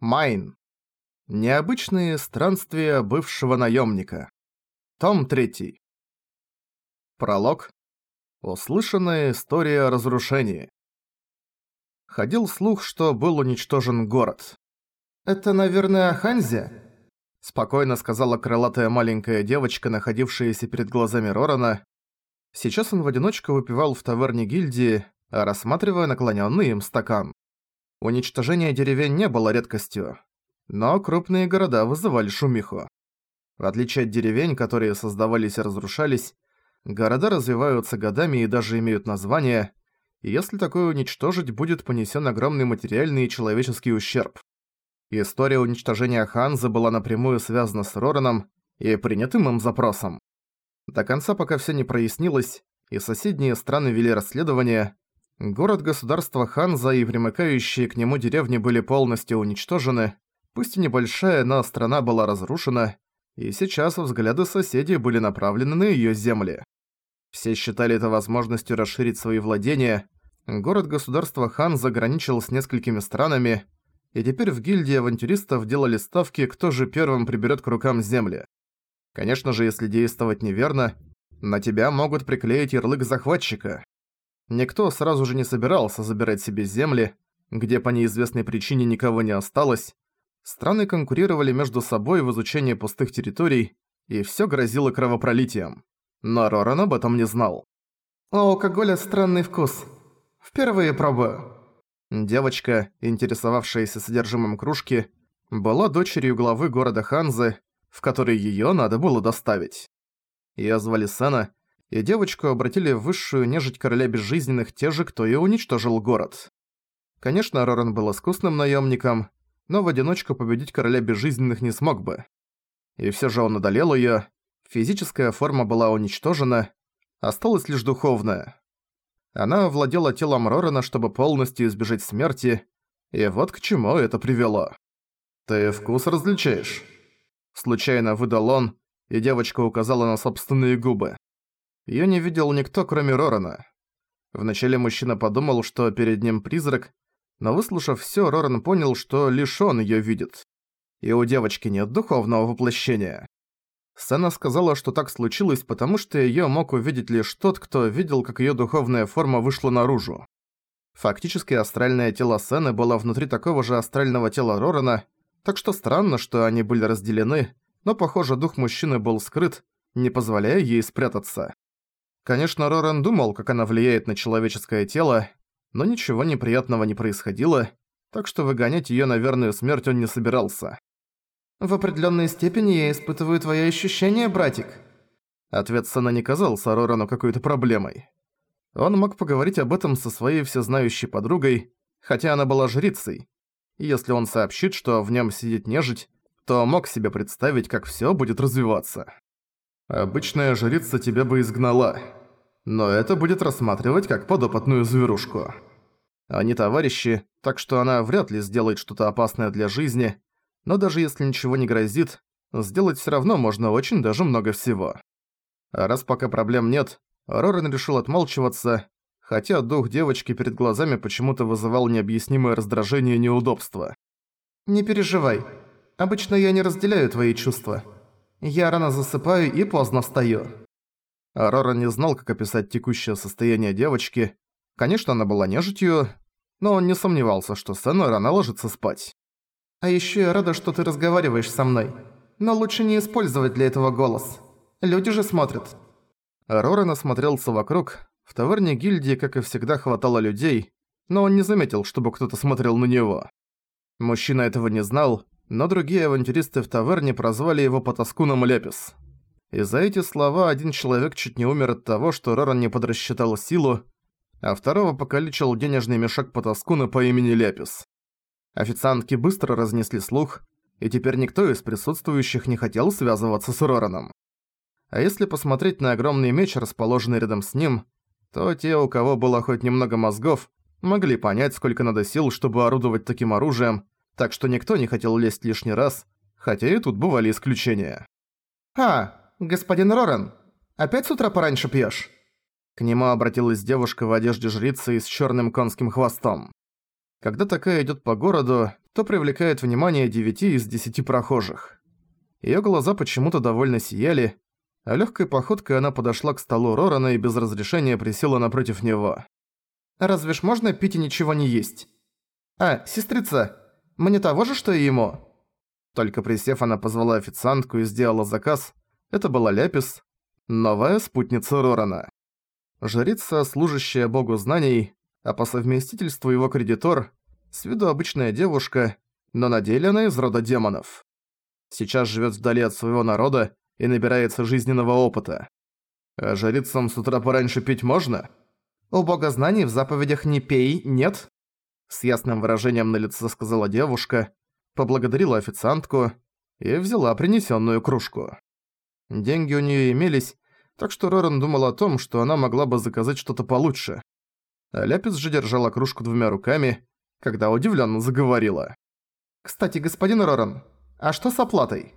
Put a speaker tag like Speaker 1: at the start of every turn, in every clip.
Speaker 1: Майн. Необычные странствия бывшего наемника. Том 3. Пролог. Услышанная история разрушении. Ходил слух, что был уничтожен город. «Это, наверное, Ханзи?» Спокойно сказала крылатая маленькая девочка, находившаяся перед глазами Рорана. Сейчас он в одиночку выпивал в таверне гильдии, рассматривая наклоненный им стакан. Уничтожение деревень не было редкостью, но крупные города вызывали шумиху. В отличие от деревень, которые создавались и разрушались, города развиваются годами и даже имеют название, и если такое уничтожить, будет понесен огромный материальный и человеческий ущерб. История уничтожения Ханзы была напрямую связана с Рораном и принятым им запросом. До конца пока все не прояснилось, и соседние страны вели расследование, Город-государство Ханза и примыкающие к нему деревни были полностью уничтожены, пусть и небольшая, но страна была разрушена, и сейчас взгляды соседей были направлены на её земли. Все считали это возможностью расширить свои владения, город-государство Хан заграничил с несколькими странами, и теперь в гильдии авантюристов делали ставки, кто же первым приберет к рукам земли. Конечно же, если действовать неверно, на тебя могут приклеить ярлык захватчика. Никто сразу же не собирался забирать себе земли, где по неизвестной причине никого не осталось. Страны конкурировали между собой в изучении пустых территорий, и всё грозило кровопролитием. Но Роран об этом не знал. «У алкоголя странный вкус. Впервые пробую». Девочка, интересовавшаяся содержимым кружки, была дочерью главы города Ханзы, в который её надо было доставить. Её звали Сена, и девочку обратили в высшую нежить короля безжизненных те же, кто и уничтожил город. Конечно, Роран был искусным наемником, но в одиночку победить короля безжизненных не смог бы. И все же он одолел ее. физическая форма была уничтожена, осталась лишь духовная. Она овладела телом Рорана, чтобы полностью избежать смерти, и вот к чему это привело. «Ты вкус различаешь?» Случайно выдал он, и девочка указала на собственные губы. Её не видел никто, кроме Рорана. Вначале мужчина подумал, что перед ним призрак, но выслушав всё, Роран понял, что лишь он её видит. И у девочки нет духовного воплощения. Сцена сказала, что так случилось, потому что её мог увидеть лишь тот, кто видел, как её духовная форма вышла наружу. Фактически астральное тело Сены было внутри такого же астрального тела Рорана, так что странно, что они были разделены, но, похоже, дух мужчины был скрыт, не позволяя ей спрятаться. Конечно, Роран думал, как она влияет на человеческое тело, но ничего неприятного не происходило, так что выгонять её на верную смерть он не собирался. «В определённой степени я испытываю твои ощущения, братик». Ответ Сана не казался Рорану какой-то проблемой. Он мог поговорить об этом со своей всезнающей подругой, хотя она была жрицей. И если он сообщит, что в нём сидит нежить, то мог себе представить, как всё будет развиваться. Обычная жрица тебя бы изгнала, но это будет рассматривать как подопытную зверушку. Они товарищи, так что она вряд ли сделает что-то опасное для жизни, но даже если ничего не грозит, сделать всё равно можно очень даже много всего. А раз пока проблем нет, Рорен решил отмалчиваться, хотя дух девочки перед глазами почему-то вызывал необъяснимое раздражение и неудобство. «Не переживай. Обычно я не разделяю твои чувства. Я рано засыпаю и поздно встаю». Арора не знал, как описать текущее состояние девочки. Конечно, она была нежитью, но он не сомневался, что Сэна рано ложится спать. «А ещё я рада, что ты разговариваешь со мной. Но лучше не использовать для этого голос. Люди же смотрят». Роран осмотрелся вокруг. В таверне гильдии, как и всегда, хватало людей, но он не заметил, чтобы кто-то смотрел на него. Мужчина этого не знал, но другие авантюристы в таверне прозвали его Потаскуном Лепис. И за эти слова один человек чуть не умер от того, что Роран не подрасчитал силу, а второго покалечил денежный мешок Потаскуна по имени Лепис. Официантки быстро разнесли слух, и теперь никто из присутствующих не хотел связываться с Рораном. А если посмотреть на огромный меч, расположенный рядом с ним, то те, у кого было хоть немного мозгов, могли понять, сколько надо сил, чтобы орудовать таким оружием, так что никто не хотел лезть лишний раз, хотя и тут бывали исключения. «А, господин Рорен, опять с утра пораньше пьёшь?» К нему обратилась девушка в одежде жрицы с чёрным конским хвостом. Когда такая идёт по городу, то привлекает внимание 9 из 10 прохожих. Её глаза почему-то довольно сияли, а лёгкой походкой она подошла к столу Рорана и без разрешения присела напротив него. «Разве ж можно пить и ничего не есть?» «А, сестрица, мне того же, что и ему?» Только присев, она позвала официантку и сделала заказ. Это была Ляпис, новая спутница Рорана. Жрица, служащая богу знаний, а по совместительству его кредитор, с виду обычная девушка, но на деле она из рода демонов. Сейчас живет вдали от своего народа и набирается жизненного опыта. А жрицам с утра пораньше пить можно? У бога знаний в заповедях «не пей» нет? С ясным выражением на лице сказала девушка, поблагодарила официантку и взяла принесенную кружку. Деньги у нее имелись, так что Роран думал о том, что она могла бы заказать что-то получше. А Ляпис же держала кружку двумя руками, когда удивленно заговорила. «Кстати, господин Роран, а что с оплатой?»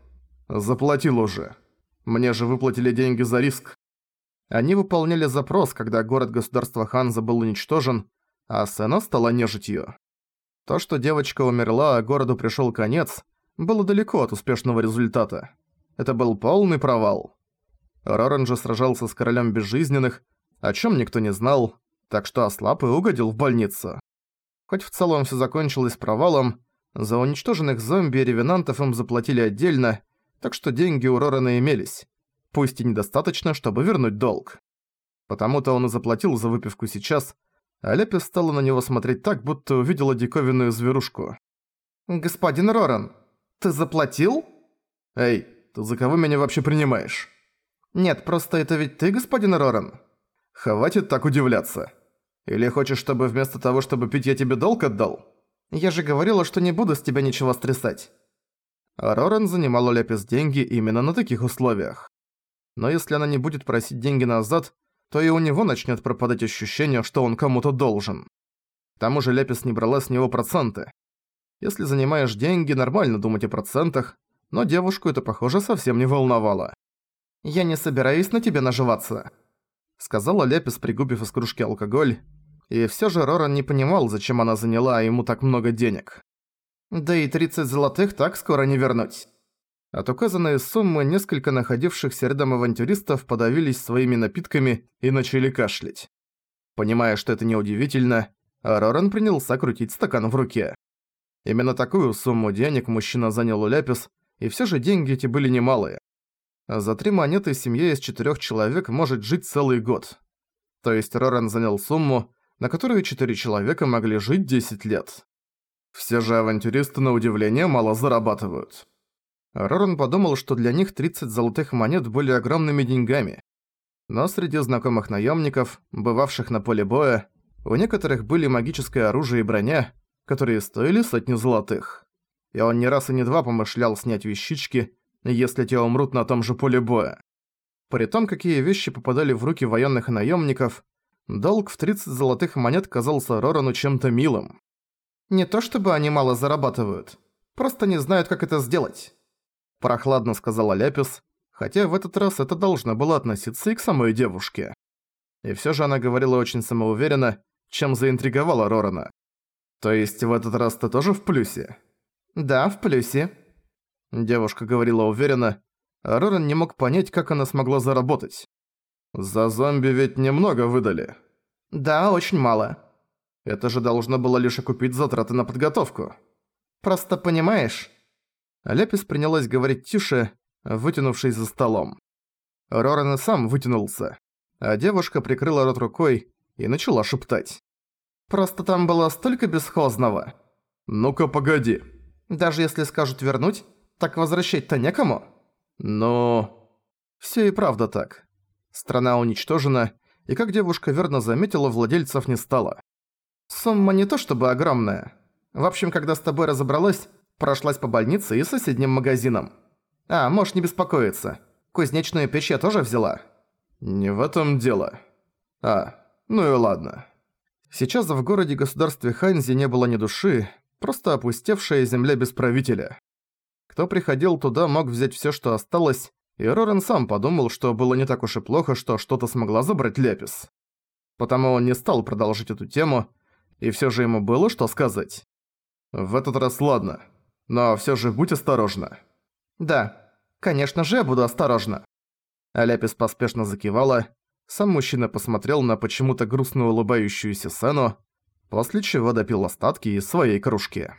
Speaker 1: «Заплатил уже. Мне же выплатили деньги за риск». Они выполняли запрос, когда город-государства Ханза был уничтожен, а Сена стала нежитью. То, что девочка умерла, а городу пришёл конец, было далеко от успешного результата. Это был полный провал. Роран же сражался с королем безжизненных, о чём никто не знал, так что ослаб и угодил в больницу. Хоть в целом всё закончилось провалом, за уничтоженных зомби и ревенантов им заплатили отдельно, так что деньги у Рорана имелись, пусть и недостаточно, чтобы вернуть долг. Потому-то он и заплатил за выпивку сейчас, а Лепи стала на него смотреть так, будто увидела диковинную зверушку. «Господин Роран, ты заплатил?» «Эй, ты за кого меня вообще принимаешь?» «Нет, просто это ведь ты, господин Роран?» «Хватит так удивляться. Или хочешь, чтобы вместо того, чтобы пить, я тебе долг отдал?» «Я же говорила, что не буду с тебя ничего стрясать». А Роран занимала Лепис деньги именно на таких условиях. Но если она не будет просить деньги назад, то и у него начнет пропадать ощущение, что он кому-то должен. К тому же Лепис не брала с него проценты. Если занимаешь деньги, нормально думать о процентах, но девушку это, похоже, совсем не волновало. «Я не собираюсь на тебе наживаться», — сказала Лепис, пригубив из кружки алкоголь, и всё же Роран не понимал, зачем она заняла ему так много денег. «Да и 30 золотых так скоро не вернуть». От указанной суммы несколько находившихся рядом авантюристов подавились своими напитками и начали кашлять. Понимая, что это неудивительно, Роран принялся крутить стакан в руке. Именно такую сумму денег мужчина занял у Ляпис, и все же деньги эти были немалые. За три монеты семья из четырех человек может жить целый год. То есть Роран занял сумму, на которую четыре человека могли жить 10 лет. Все же авантюристы на удивление мало зарабатывают. Роран подумал, что для них 30 золотых монет были огромными деньгами. Но среди знакомых наемников, бывавших на поле боя, у некоторых были магическое оружие и броня, которые стоили сотни золотых. И он не раз и не два помышлял снять вещички, если те умрут на том же поле боя. При том, какие вещи попадали в руки военных наемников, долг в 30 золотых монет казался Рорану чем-то милым. Не то чтобы они мало зарабатывают, просто не знают, как это сделать прохладно сказала Ляпис, хотя в этот раз это должно было относиться и к самой девушке. И всё же она говорила очень самоуверенно, чем заинтриговала Рорана. «То есть в этот раз ты тоже в плюсе?» «Да, в плюсе». Девушка говорила уверенно, а Роран не мог понять, как она смогла заработать. «За зомби ведь немного выдали». «Да, очень мало». «Это же должно было лишь окупить затраты на подготовку». «Просто понимаешь, Ляпис принялась говорить тише, вытянувшись за столом. Роран и сам вытянулся, а девушка прикрыла рот рукой и начала шептать. «Просто там было столько бесхозного». «Ну-ка, погоди». «Даже если скажут вернуть, так возвращать-то некому?» «Но...» Все и правда так. Страна уничтожена, и как девушка верно заметила, владельцев не стало. Сумма не то чтобы огромная. В общем, когда с тобой разобралась, Прошлась по больнице и соседним магазинам. А, можешь не беспокоиться. Кузнечную печь я тоже взяла. Не в этом дело. А, ну и ладно. Сейчас в городе-государстве Ханзи не было ни души, просто опустевшая земля без правителя. Кто приходил туда, мог взять всё, что осталось, и Рорен сам подумал, что было не так уж и плохо, что что-то смогла забрать Лепис. Потому он не стал продолжить эту тему, И всё же ему было что сказать. «В этот раз ладно, но всё же будь осторожна». «Да, конечно же я буду осторожна». Аляпис поспешно закивала, сам мужчина посмотрел на почему-то грустно улыбающуюся Сену, после чего допил остатки из своей кружки.